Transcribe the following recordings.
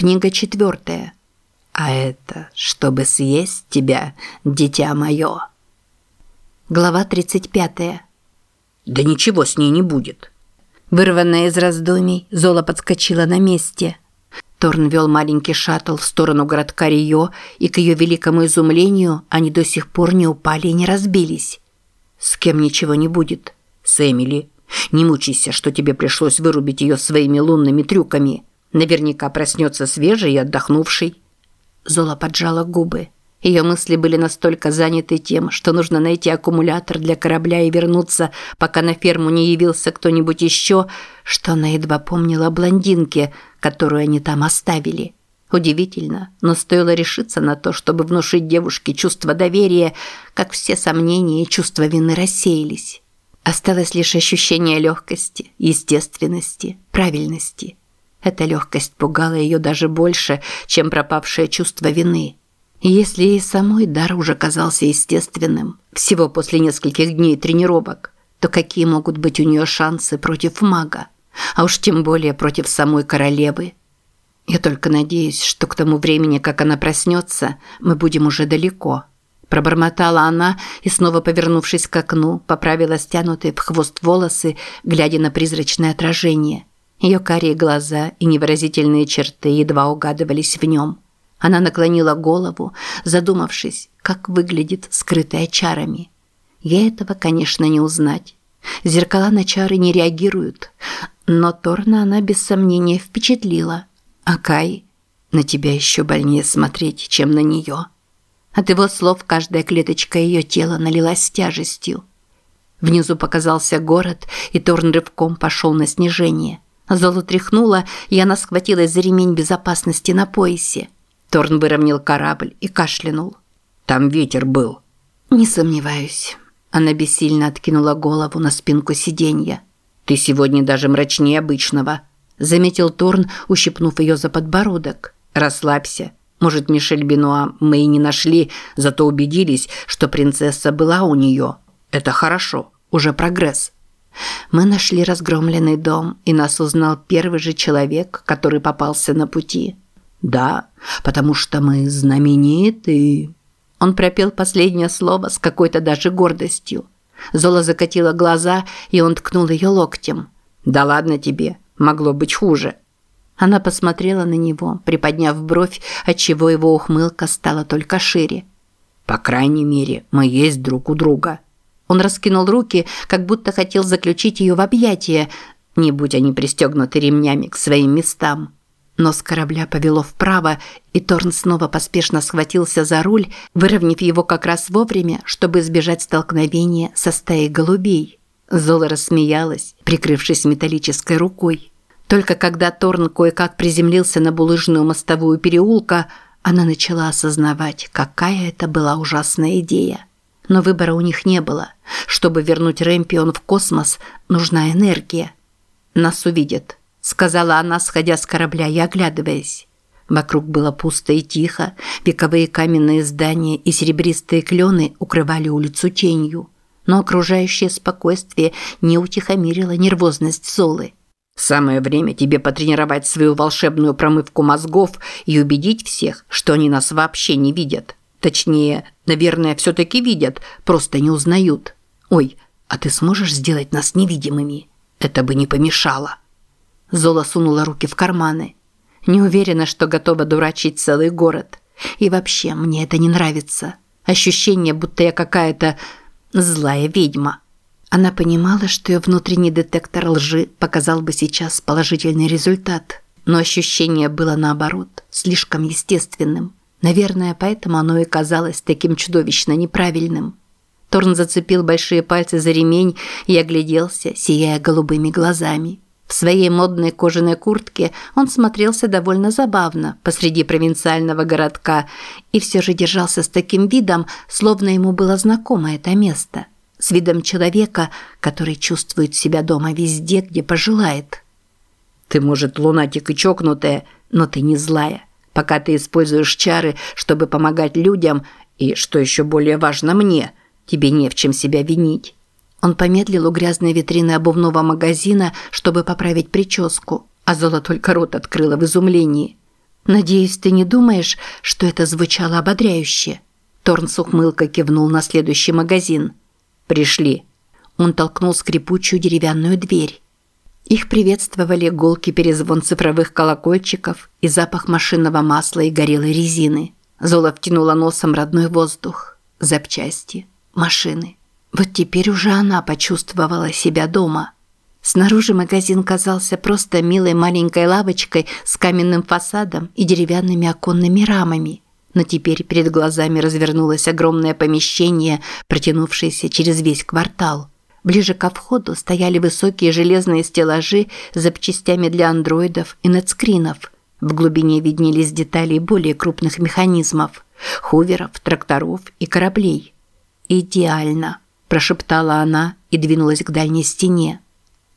Книга четвертая. А это, чтобы съесть тебя, дитя мое. Глава 35. Да ничего с ней не будет. Вырванная из раздумий, Зола подскочила на месте. Торн вел маленький шаттл в сторону городка Рио, и к ее великому изумлению они до сих пор не упали и не разбились. С кем ничего не будет? С Эмили. Не мучайся, что тебе пришлось вырубить ее своими лунными трюками. Наверняка проснется свежий и отдохнувший. Зола поджала губы. Ее мысли были настолько заняты тем, что нужно найти аккумулятор для корабля и вернуться, пока на ферму не явился кто-нибудь еще, что она едва помнила о блондинке, которую они там оставили. Удивительно, но стоило решиться на то, чтобы внушить девушке чувство доверия, как все сомнения и чувство вины рассеялись. Осталось лишь ощущение легкости, естественности, правильности. Эта легкость пугала ее даже больше, чем пропавшее чувство вины. Если ей самой дар уже казался естественным, всего после нескольких дней тренировок, то какие могут быть у нее шансы против мага? А уж тем более против самой королевы. Я только надеюсь, что к тому времени, как она проснется, мы будем уже далеко. Пробормотала она и, снова повернувшись к окну, поправила стянутые в хвост волосы, глядя на призрачное отражение – ее карие глаза и невыразительные черты едва угадывались в нем. Она наклонила голову, задумавшись, как выглядит скрытая чарами. Ей этого, конечно, не узнать. Зеркала на чары не реагируют, но Торна она без сомнения впечатлила. А Кай, на тебя еще больнее смотреть, чем на нее. От его слов каждая клеточка ее тела налилась тяжестью. Внизу показался город, и Торн рывком пошел на снижение – Золу тряхнула, и она схватилась за ремень безопасности на поясе. Торн выровнял корабль и кашлянул. «Там ветер был». «Не сомневаюсь». Она бессильно откинула голову на спинку сиденья. «Ты сегодня даже мрачнее обычного», – заметил Торн, ущипнув ее за подбородок. «Расслабься. Может, Мишель Бенуа мы и не нашли, зато убедились, что принцесса была у нее. Это хорошо, уже прогресс». Мы нашли разгромленный дом, и нас узнал первый же человек, который попался на пути. Да, потому что мы знамениты. Он пропел последнее слово с какой-то даже гордостью. Зола закатила глаза, и он ткнул ее локтем. Да ладно тебе, могло быть хуже. Она посмотрела на него, приподняв бровь, отчего его ухмылка стала только шире. По крайней мере, мы есть друг у друга. Он раскинул руки, как будто хотел заключить ее в объятия, не будь они пристегнуты ремнями к своим местам. Но с корабля повело вправо, и Торн снова поспешно схватился за руль, выровняв его как раз вовремя, чтобы избежать столкновения со стаей голубей. Зола рассмеялась, прикрывшись металлической рукой. Только когда Торн кое-как приземлился на булыжную мостовую переулка, она начала осознавать, какая это была ужасная идея. Но выбора у них не было. Чтобы вернуть Рэмпион в космос, нужна энергия. «Нас увидят», – сказала она, сходя с корабля и оглядываясь. Вокруг было пусто и тихо, вековые каменные здания и серебристые клены укрывали улицу тенью. Но окружающее спокойствие не утихомирило нервозность Золы. «Самое время тебе потренировать свою волшебную промывку мозгов и убедить всех, что они нас вообще не видят», Точнее, наверное, все-таки видят, просто не узнают. Ой, а ты сможешь сделать нас невидимыми? Это бы не помешало. Зола сунула руки в карманы. Не уверена, что готова дурачить целый город. И вообще, мне это не нравится. Ощущение, будто я какая-то злая ведьма. Она понимала, что ее внутренний детектор лжи показал бы сейчас положительный результат. Но ощущение было наоборот, слишком естественным. Наверное, поэтому оно и казалось таким чудовищно неправильным. Торн зацепил большие пальцы за ремень и огляделся, сияя голубыми глазами. В своей модной кожаной куртке он смотрелся довольно забавно посреди провинциального городка и все же держался с таким видом, словно ему было знакомо это место. С видом человека, который чувствует себя дома везде, где пожелает. «Ты, может, лунатик и чокнутая, но ты не злая», Пока ты используешь чары, чтобы помогать людям, и, что еще более важно мне, тебе не в чем себя винить». Он помедлил у грязной витрины обувного магазина, чтобы поправить прическу, а Зола только рот открыла в изумлении. Надеюсь, ты не думаешь, что это звучало ободряюще. Торн с ухмылкой кивнул на следующий магазин. Пришли. Он толкнул скрипучую деревянную дверь. Их приветствовали гулкий перезвон цифровых колокольчиков и запах машинного масла и горелой резины. Зола втянула носом родной воздух. Запчасти. Машины. Вот теперь уже она почувствовала себя дома. Снаружи магазин казался просто милой маленькой лавочкой с каменным фасадом и деревянными оконными рамами. Но теперь перед глазами развернулось огромное помещение, протянувшееся через весь квартал. Ближе ко входу стояли высокие железные стеллажи с запчастями для андроидов и нетскринов. В глубине виднелись детали более крупных механизмов – хуверов, тракторов и кораблей. «Идеально», – прошептала она и двинулась к дальней стене.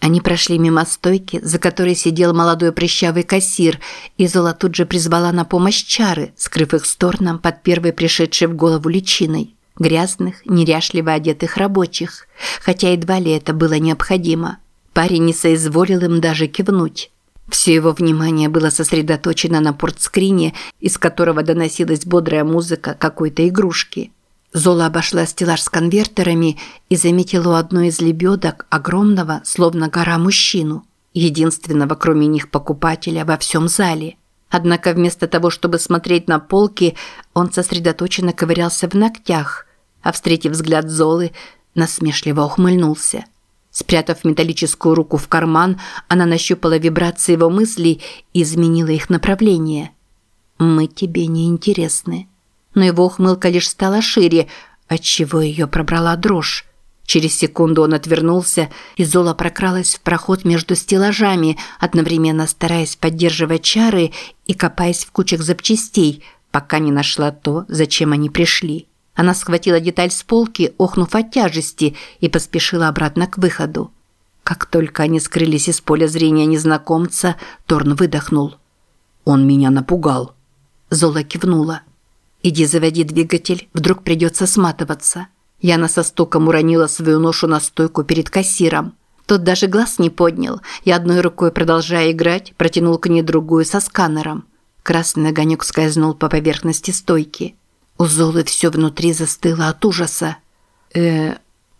Они прошли мимо стойки, за которой сидел молодой прыщавый кассир, и Зола тут же призвала на помощь чары, скрыв их стороном под первой пришедшей в голову личиной грязных, неряшливо одетых рабочих, хотя едва ли это было необходимо. Парень не соизволил им даже кивнуть. Все его внимание было сосредоточено на портскрине, из которого доносилась бодрая музыка какой-то игрушки. Зола обошла стеллаж с конвертерами и заметила у одной из лебедок огромного, словно гора, мужчину, единственного, кроме них, покупателя во всем зале. Однако вместо того, чтобы смотреть на полки, он сосредоточенно ковырялся в ногтях, а встретив взгляд Золы, насмешливо ухмыльнулся. Спрятав металлическую руку в карман, она нащупала вибрации его мыслей и изменила их направление. «Мы тебе не интересны». Но его ухмылка лишь стала шире, отчего ее пробрала дрожь. Через секунду он отвернулся, и Зола прокралась в проход между стеллажами, одновременно стараясь поддерживать чары и копаясь в кучах запчастей, пока не нашла то, зачем они пришли. Она схватила деталь с полки, охнув от тяжести, и поспешила обратно к выходу. Как только они скрылись из поля зрения незнакомца, Торн выдохнул. «Он меня напугал». Зола кивнула. «Иди заводи двигатель, вдруг придется сматываться». Яна со стуком уронила свою ношу на стойку перед кассиром. Тот даже глаз не поднял и одной рукой, продолжая играть, протянул к ней другую со сканером. Красный огонек скользнул по поверхности стойки. У Золы все внутри застыло от ужаса. э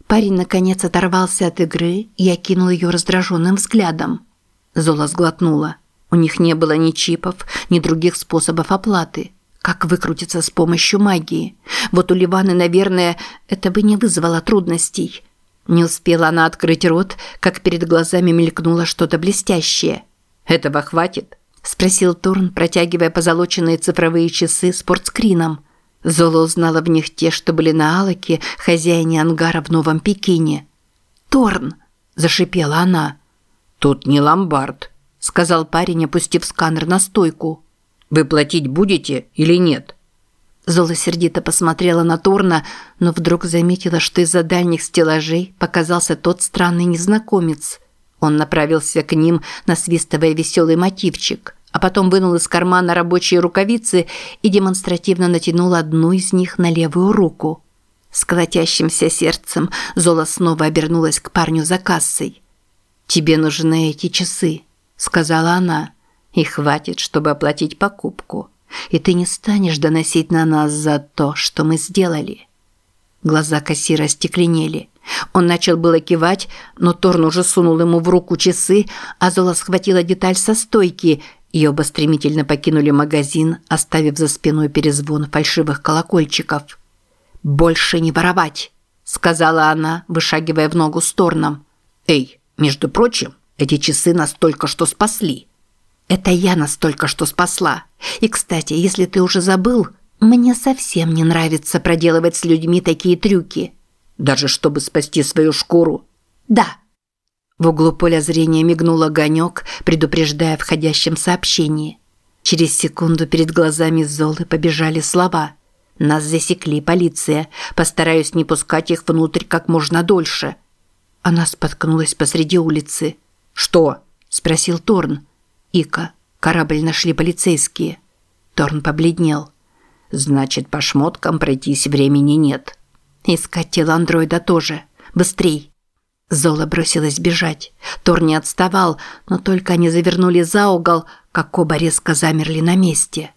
Парень наконец оторвался от игры и окинул ее раздраженным взглядом. Зола сглотнула. У них не было ни чипов, ни других способов оплаты. Как выкрутиться с помощью магии? Вот у Ливаны, наверное, это бы не вызвало трудностей. Не успела она открыть рот, как перед глазами мелькнуло что-то блестящее. «Этого хватит?» – спросил Торн, протягивая позолоченные цифровые часы с Зола узнала в них те, что были на Алаке, хозяине ангара в Новом Пекине. «Торн!» – зашипела она. «Тут не ломбард», – сказал парень, опустив сканер на стойку. «Вы платить будете или нет?» Зола сердито посмотрела на Торна, но вдруг заметила, что из-за дальних стеллажей показался тот странный незнакомец. Он направился к ним, насвистывая веселый мотивчик а потом вынул из кармана рабочие рукавицы и демонстративно натянул одну из них на левую руку. С колотящимся сердцем Зола снова обернулась к парню за кассой. «Тебе нужны эти часы», – сказала она. «И хватит, чтобы оплатить покупку. И ты не станешь доносить на нас за то, что мы сделали». Глаза кассира стекленели. Он начал было кивать, но Торн уже сунул ему в руку часы, а Зола схватила деталь со стойки – и оба стремительно покинули магазин, оставив за спиной перезвон фальшивых колокольчиков. «Больше не воровать!» – сказала она, вышагивая в ногу с Торном. «Эй, между прочим, эти часы нас только что спасли». «Это я нас только что спасла. И, кстати, если ты уже забыл, мне совсем не нравится проделывать с людьми такие трюки». «Даже чтобы спасти свою шкуру?» «Да». В углу поля зрения мигнул огонек, предупреждая о входящем сообщении. Через секунду перед глазами Золы побежали слова. «Нас засекли, полиция. Постараюсь не пускать их внутрь как можно дольше». Она споткнулась посреди улицы. «Что?» – спросил Торн. «Ика, корабль нашли полицейские». Торн побледнел. «Значит, по шмоткам пройтись времени нет». «Искать тело андроида тоже. Быстрей!» Зола бросилась бежать. Тор не отставал, но только они завернули за угол, как оба резко замерли на месте.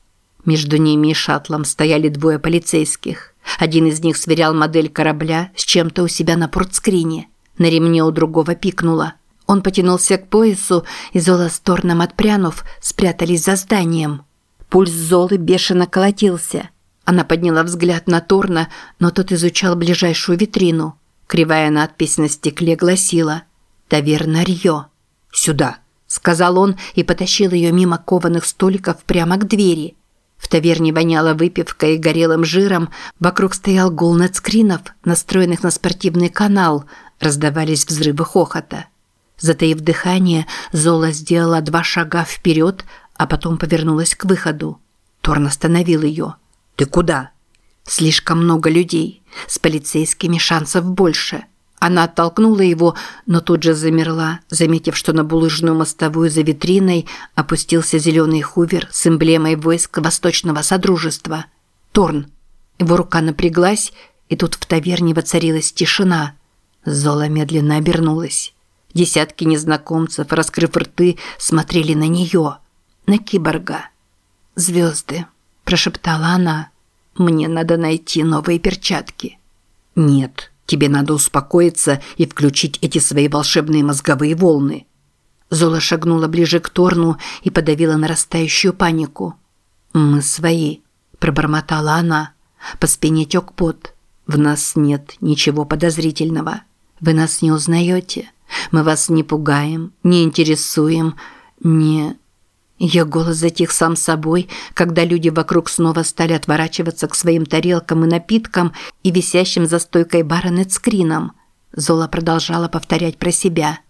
Между ними и шаттлом стояли двое полицейских. Один из них сверял модель корабля с чем-то у себя на портскрине. На ремне у другого пикнуло. Он потянулся к поясу, и Зола с Торном отпрянув, спрятались за зданием. Пульс Золы бешено колотился. Она подняла взгляд на Торна, но тот изучал ближайшую витрину. Кривая надпись на стекле гласила «Таверна Рио». «Сюда», – сказал он и потащил ее мимо кованых столиков прямо к двери. В таверне воняло выпивкой и горелым жиром, вокруг стоял гул надскринов, настроенных на спортивный канал, раздавались взрывы хохота. Затаив дыхание, Зола сделала два шага вперед, а потом повернулась к выходу. Торн остановил ее. «Ты куда?» «Слишком много людей. С полицейскими шансов больше». Она оттолкнула его, но тут же замерла, заметив, что на булыжную мостовую за витриной опустился зеленый хувер с эмблемой войск Восточного Содружества. «Торн». Его рука напряглась, и тут в таверне воцарилась тишина. Зола медленно обернулась. Десятки незнакомцев, раскрыв рты, смотрели на нее, на киборга. «Звезды», – прошептала она. «Мне надо найти новые перчатки». «Нет, тебе надо успокоиться и включить эти свои волшебные мозговые волны». Зола шагнула ближе к Торну и подавила нарастающую панику. «Мы свои», – пробормотала она. По спине тек пот. «В нас нет ничего подозрительного. Вы нас не узнаете». Мы вас не пугаем, не интересуем, не...» Ее голос затих сам собой, когда люди вокруг снова стали отворачиваться к своим тарелкам и напиткам и висящим за стойкой бара нетскрином. Зола продолжала повторять про себя.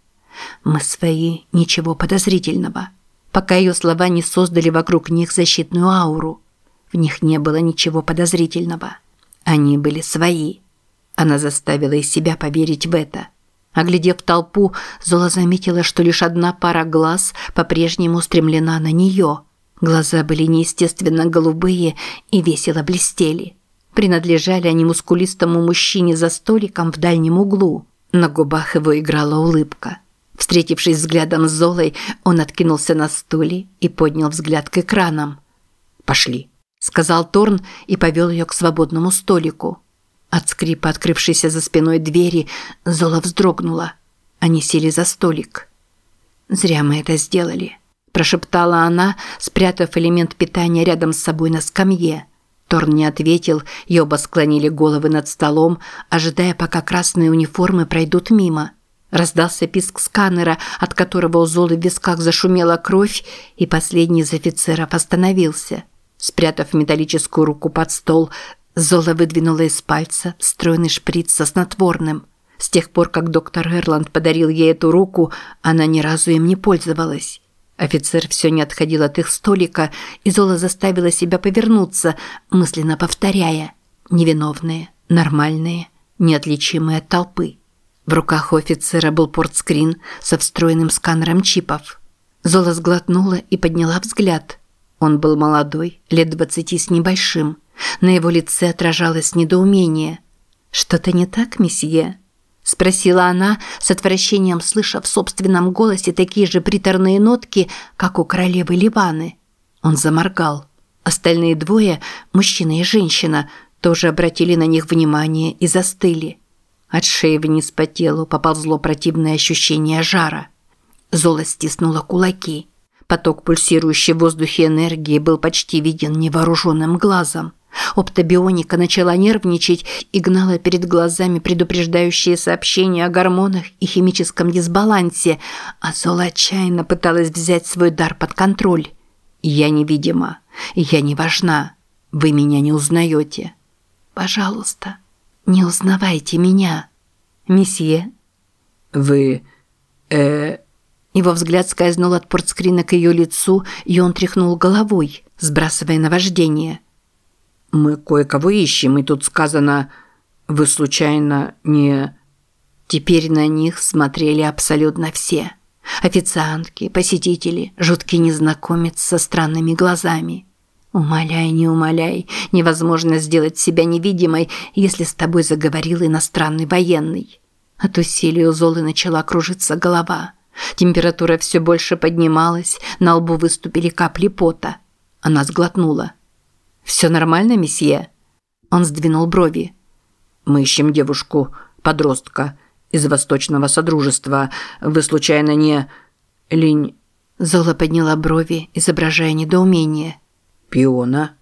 «Мы свои, ничего подозрительного». Пока ее слова не создали вокруг них защитную ауру. В них не было ничего подозрительного. Они были свои. Она заставила из себя поверить в это. Оглядев толпу, Зола заметила, что лишь одна пара глаз по-прежнему устремлена на нее. Глаза были неестественно голубые и весело блестели. Принадлежали они мускулистому мужчине за столиком в дальнем углу. На губах его играла улыбка. Встретившись взглядом с Золой, он откинулся на стуле и поднял взгляд к экранам. «Пошли», – сказал Торн и повел ее к свободному столику. От скрипа открывшейся за спиной двери Зола вздрогнула. Они сели за столик. «Зря мы это сделали», – прошептала она, спрятав элемент питания рядом с собой на скамье. Торн не ответил, и оба склонили головы над столом, ожидая, пока красные униформы пройдут мимо. Раздался писк сканера, от которого у Золы в висках зашумела кровь, и последний из офицеров остановился. Спрятав металлическую руку под стол, Зола выдвинула из пальца стройный шприц со снотворным. С тех пор, как доктор Эрланд подарил ей эту руку, она ни разу им не пользовалась. Офицер все не отходил от их столика, и Зола заставила себя повернуться, мысленно повторяя «невиновные, нормальные, неотличимые от толпы». В руках у офицера был портскрин со встроенным сканером чипов. Зола сглотнула и подняла взгляд. Он был молодой, лет двадцати с небольшим. На его лице отражалось недоумение. «Что-то не так, месье?» – спросила она, с отвращением слыша в собственном голосе такие же приторные нотки, как у королевы Ливаны. Он заморгал. Остальные двое, мужчина и женщина, тоже обратили на них внимание и застыли. От шеи вниз по телу поползло противное ощущение жара. Зола стиснула кулаки. Поток пульсирующей в воздухе энергии был почти виден невооруженным глазом. Оптобионика начала нервничать и гнала перед глазами предупреждающие сообщения о гормонах и химическом дисбалансе, а Зола отчаянно пыталась взять свой дар под контроль. «Я невидима. Я не важна. Вы меня не узнаете. Пожалуйста, не узнавайте меня, месье». «Вы... э...» Его взгляд скользнул от портскрина к ее лицу, и он тряхнул головой, сбрасывая наваждение – «Мы кое-кого ищем, и тут сказано, вы случайно не...» Теперь на них смотрели абсолютно все. Официантки, посетители, жуткий незнакомец со странными глазами. Умоляй, не умоляй, невозможно сделать себя невидимой, если с тобой заговорил иностранный военный. От усилий у Золы начала кружиться голова. Температура все больше поднималась, на лбу выступили капли пота. Она сглотнула. «Все нормально, месье?» Он сдвинул брови. «Мы ищем девушку, подростка, из Восточного Содружества. Вы, случайно, не... Линь...» Зола подняла брови, изображая недоумение. «Пиона?»